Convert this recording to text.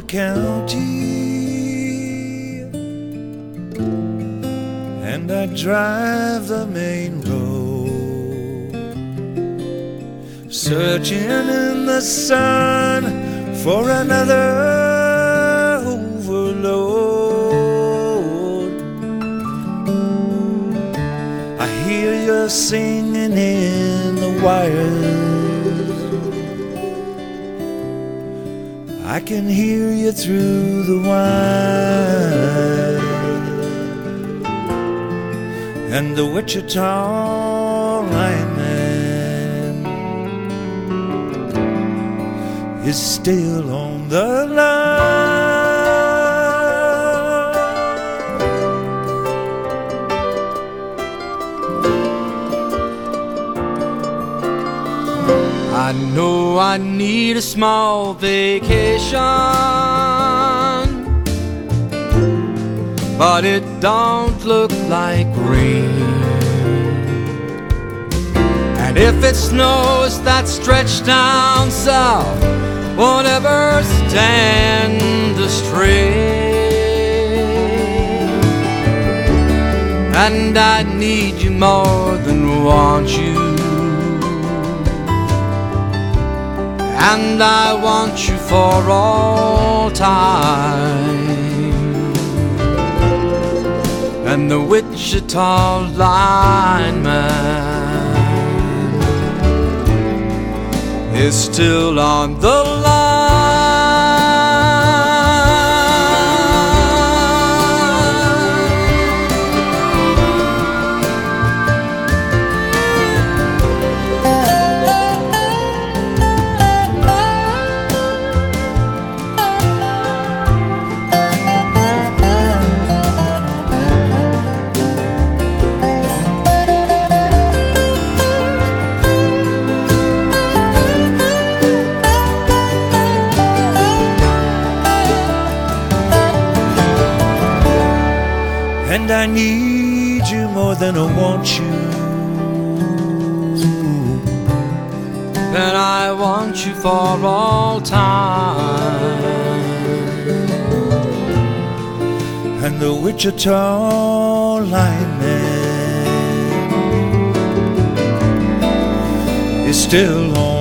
the county. And I drive the main road, searching in the sun for another overload. I hear you singing in the wires. I can hear you through the wire. And the Wichita lineman is still on the line. I know I need a small vacation, but it don't look like rain. And if it snows that stretch down south, won't ever stand the strain. And I need you more than want you. And I want you for all time. And the Wichita lineman is still on the And I need you more than I want you. and I want you for all time. And the Wichita lineman is still on